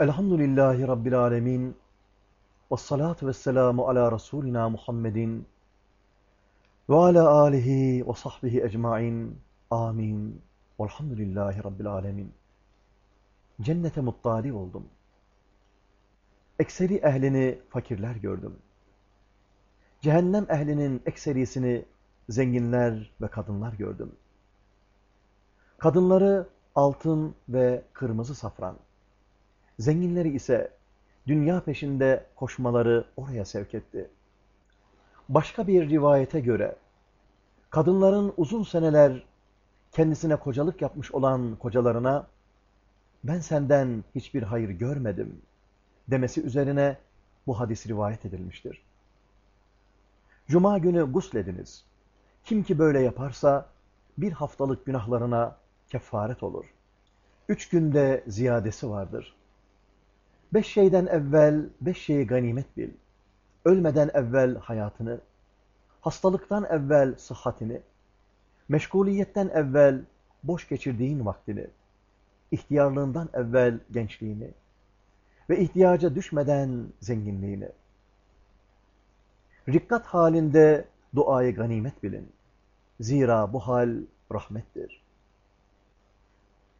Elhamdülillahi Rabbil alemin. Ve salatu ve selamu ala Resulina Muhammedin. Ve ala alihi ve sahbihi ecmain. Amin. Velhamdülillahi Rabbil alemin. Cennete muttali oldum. Ekseri ehlini fakirler gördüm. Cehennem ehlinin ekserisini zenginler ve kadınlar gördüm. Kadınları altın ve kırmızı safran. Zenginleri ise dünya peşinde koşmaları oraya sevk etti. Başka bir rivayete göre kadınların uzun seneler kendisine kocalık yapmış olan kocalarına ben senden hiçbir hayır görmedim demesi üzerine bu hadis rivayet edilmiştir. Cuma günü guslediniz. Kim ki böyle yaparsa bir haftalık günahlarına kefaret olur. Üç günde ziyadesi vardır. Beş şeyden evvel beş şeyi ganimet bil. Ölmeden evvel hayatını, hastalıktan evvel sıhhatini, meşguliyetten evvel boş geçirdiğin vaktini, ihtiyarlığından evvel gençliğini ve ihtiyaca düşmeden zenginliğini. Rikkat halinde duayı ganimet bilin. Zira bu hal rahmettir.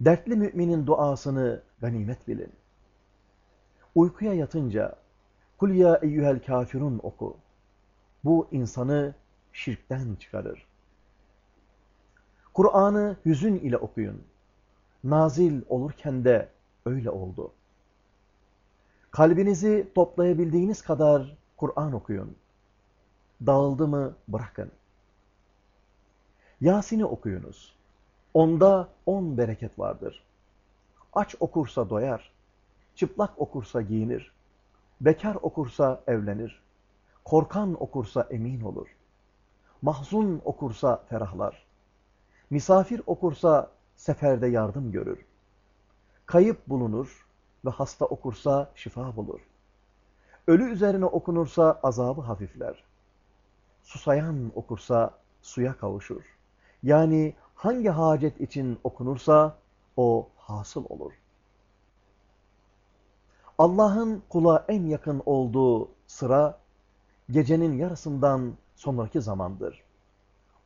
Dertli müminin duasını ganimet bilin. Uykuya yatınca Kul ya eyyühel kafirun oku. Bu insanı şirkten çıkarır. Kur'an'ı hüzün ile okuyun. Nazil olurken de öyle oldu. Kalbinizi toplayabildiğiniz kadar Kur'an okuyun. Dağıldı mı bırakın. Yasin'i okuyunuz. Onda on bereket vardır. Aç okursa doyar, çıplak okursa giyinir, bekar okursa evlenir, korkan okursa emin olur, mahzun okursa ferahlar, misafir okursa seferde yardım görür, kayıp bulunur ve hasta okursa şifa bulur, ölü üzerine okunursa azabı hafifler, susayan okursa suya kavuşur. Yani hangi hacet için okunursa o hasıl olur. Allah'ın kula en yakın olduğu sıra gecenin yarısından sonraki zamandır.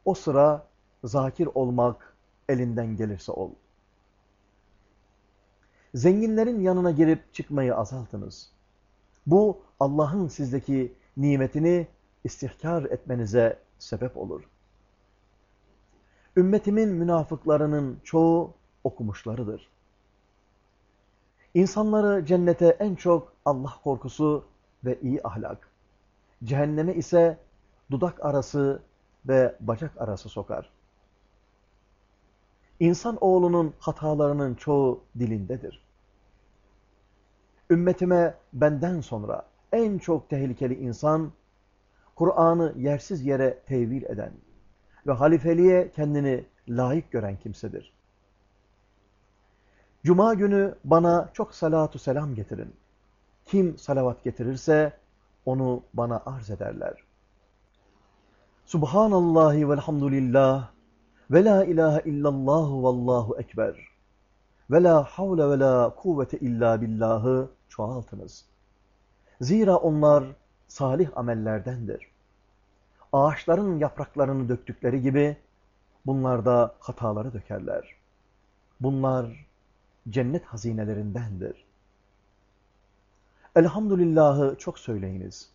O sıra zakir olmak elinden gelirse ol. Zenginlerin yanına girip çıkmayı azaltınız. Bu Allah'ın sizdeki nimetini istihkar etmenize sebep olur. Ümmetimin münafıklarının çoğu okumuşlarıdır. İnsanları cennete en çok Allah korkusu ve iyi ahlak, cehenneme ise dudak arası ve bacak arası sokar. İnsan oğlunun hatalarının çoğu dilindedir. Ümmetime benden sonra en çok tehlikeli insan, Kur'an'ı yersiz yere tevil eden ve halifeliğe kendini layık gören kimsedir. Cuma günü bana çok salatu selam getirin. Kim salavat getirirse onu bana arz ederler. Subhanallahi velhamdülillah ve la ilahe illallah vallahu ekber ve la havle ve la kuvvete illa billahı çoğaltınız. Zira onlar salih amellerdendir. Ağaçların yapraklarını döktükleri gibi bunlar da hataları dökerler. Bunlar cennet hazinelerindendir. Elhamdülillahı çok söyleyiniz.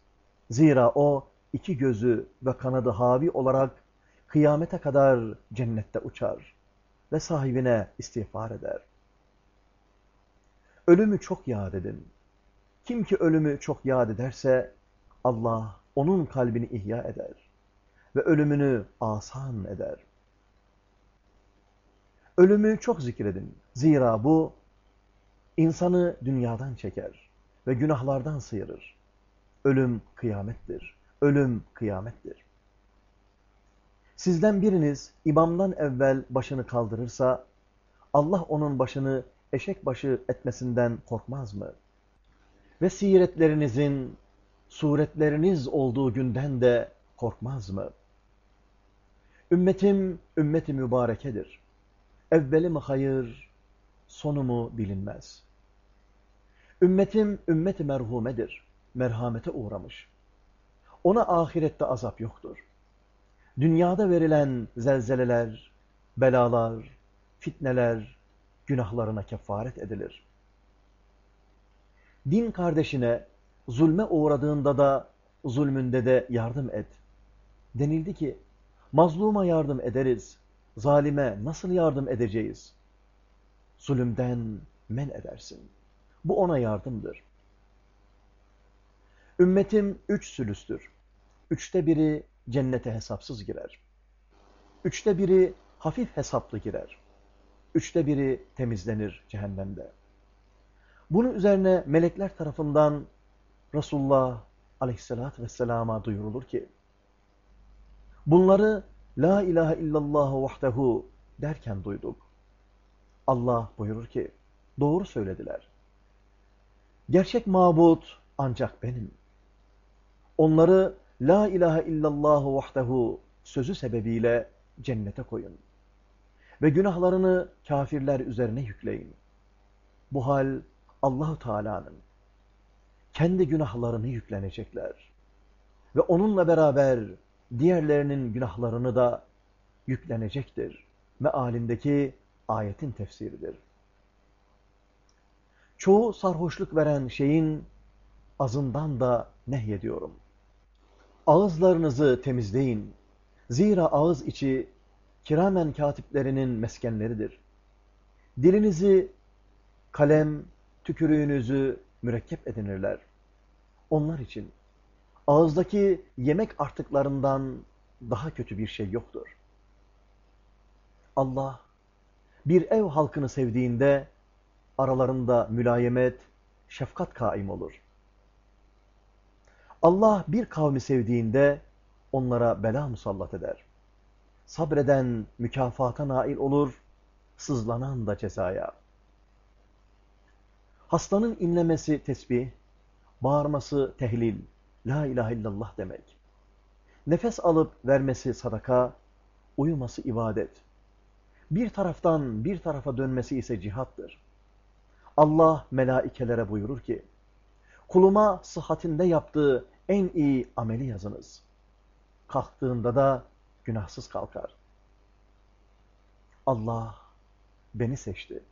Zira o iki gözü ve kanadı havi olarak kıyamete kadar cennette uçar ve sahibine istiğfar eder. Ölümü çok yad edin. Kim ki ölümü çok yad ederse Allah onun kalbini ihya eder ve ölümünü asan eder. Ölümü çok zikredin. Zira bu insanı dünyadan çeker ve günahlardan sıyırır. Ölüm kıyamettir. Ölüm kıyamettir. Sizden biriniz imamdan evvel başını kaldırırsa Allah onun başını eşek başı etmesinden korkmaz mı? Ve siretlerinizin suretleriniz olduğu günden de korkmaz mı? Ümmetim, ümmeti mübarekedir. Evveli mi hayır, sonu mu bilinmez. Ümmetim ümmeti merhumedir. Merhamete uğramış. Ona ahirette azap yoktur. Dünyada verilen zelzeleler, belalar, fitneler günahlarına kefaret edilir. Din kardeşine zulme uğradığında da zulmünde de yardım et. Denildi ki, mazluma yardım ederiz, zalime nasıl yardım edeceğiz? Zulümden men edersin. Bu ona yardımdır. Ümmetim üç sülüstür. Üçte biri cennete hesapsız girer. Üçte biri hafif hesaplı girer. Üçte biri temizlenir cehennemde. Bunun üzerine melekler tarafından Resulullah aleyhissalatü vesselama duyurulur ki, bunları La ilahe illallah vahdehu derken duyduk. Allah buyurur ki, doğru söylediler. Gerçek mabut ancak benim. Onları La ilahe illallah vahdehu sözü sebebiyle cennete koyun. Ve günahlarını kafirler üzerine yükleyin. Bu hal Allahu Teala'nın kendi günahlarını yüklenecekler. Ve onunla beraber diğerlerinin günahlarını da yüklenecektir. Mealindeki ayetin tefsiridir. Çoğu sarhoşluk veren şeyin azından da nehyediyorum. Ağızlarınızı temizleyin. Zira ağız içi kiramen katiplerinin meskenleridir. Dilinizi kalem, tükürüğünüzü mürekkep edinirler. Onlar için ağızdaki yemek artıklarından daha kötü bir şey yoktur. Allah bir ev halkını sevdiğinde aralarında mülayemet, şefkat kaim olur. Allah bir kavmi sevdiğinde onlara bela musallat eder. Sabreden mükafata nail olur, sızlanan da cezaya. Hastanın inlemesi tesbih, bağırması tehlil, la ilahe illallah demek. Nefes alıp vermesi sadaka, uyuması ibadet. Bir taraftan bir tarafa dönmesi ise cihattır. Allah melaikelere buyurur ki, kuluma sıhhatinde yaptığı en iyi ameli yazınız. Kalktığında da günahsız kalkar. Allah beni seçti.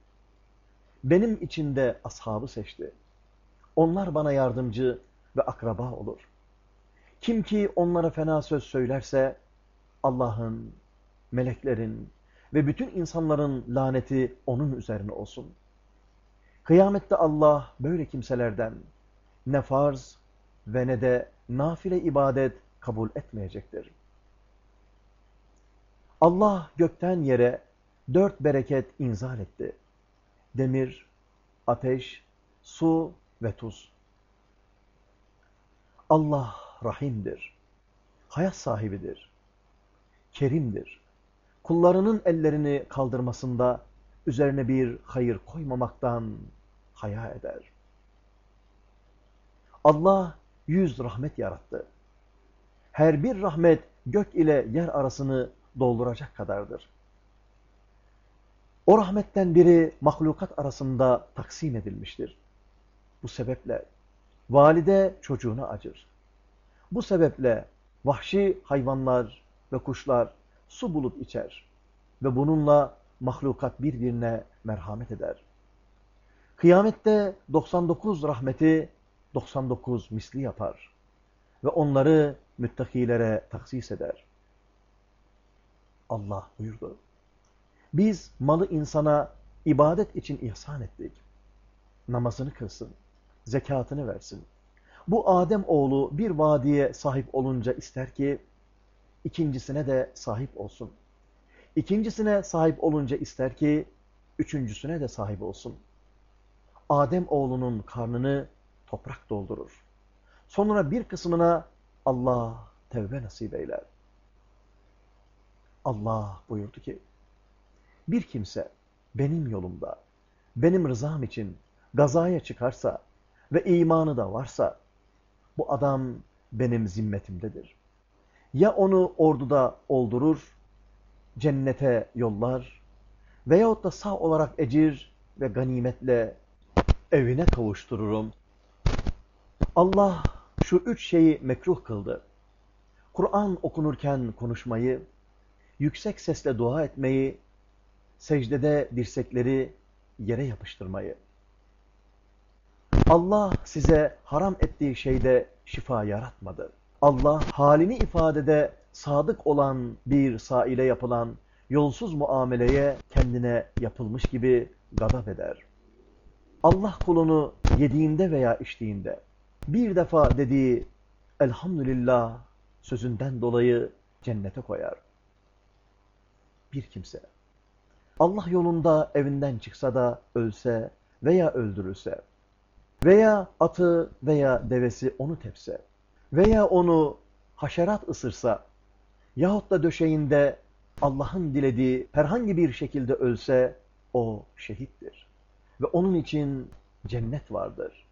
Benim içinde ashabı seçti. Onlar bana yardımcı ve akraba olur. Kim ki onlara fena söz söylerse Allah'ın, meleklerin ve bütün insanların laneti onun üzerine olsun. Kıyamette Allah böyle kimselerden ne farz ve ne de nafile ibadet kabul etmeyecektir. Allah gökten yere dört bereket inzal etti. Demir, ateş, su ve tuz. Allah rahimdir, hayat sahibidir, kerimdir. Kullarının ellerini kaldırmasında üzerine bir hayır koymamaktan haya eder. Allah yüz rahmet yarattı. Her bir rahmet gök ile yer arasını dolduracak kadardır. O rahmetten biri mahlukat arasında taksim edilmiştir. Bu sebeple valide çocuğuna acır. Bu sebeple vahşi hayvanlar ve kuşlar su bulup içer ve bununla mahlukat birbirine merhamet eder. Kıyamette 99 rahmeti 99 misli yapar ve onları müttakilere taksis eder. Allah buyurdu. Biz malı insana ibadet için ihsan ettik. Namazını kılsın, zekatını versin. Bu Adem oğlu bir vadiye sahip olunca ister ki ikincisine de sahip olsun. İkincisine sahip olunca ister ki üçüncüsüne de sahip olsun. Adem oğlunun karnını toprak doldurur. Sonra bir kısmına Allah tevbe nasip eyler. Allah buyurdu ki, bir kimse benim yolumda, benim rızam için gazaya çıkarsa ve imanı da varsa, bu adam benim zimmetimdedir. Ya onu orduda oldurur, cennete yollar veyahut da sağ olarak ecir ve ganimetle evine kavuştururum. Allah şu üç şeyi mekruh kıldı. Kur'an okunurken konuşmayı, yüksek sesle dua etmeyi, secdede dirsekleri yere yapıştırmayı. Allah size haram ettiği şeyde şifa yaratmadı. Allah halini ifadede sadık olan bir saile yapılan yolsuz muameleye kendine yapılmış gibi gadap eder. Allah kulunu yediğinde veya içtiğinde bir defa dediği elhamdülillah sözünden dolayı cennete koyar. Bir kimse Allah yolunda evinden çıksa da ölse veya öldürülse veya atı veya devesi onu tepse veya onu haşerat ısırsa yahut da döşeğinde Allah'ın dilediği herhangi bir şekilde ölse o şehittir. Ve onun için cennet vardır.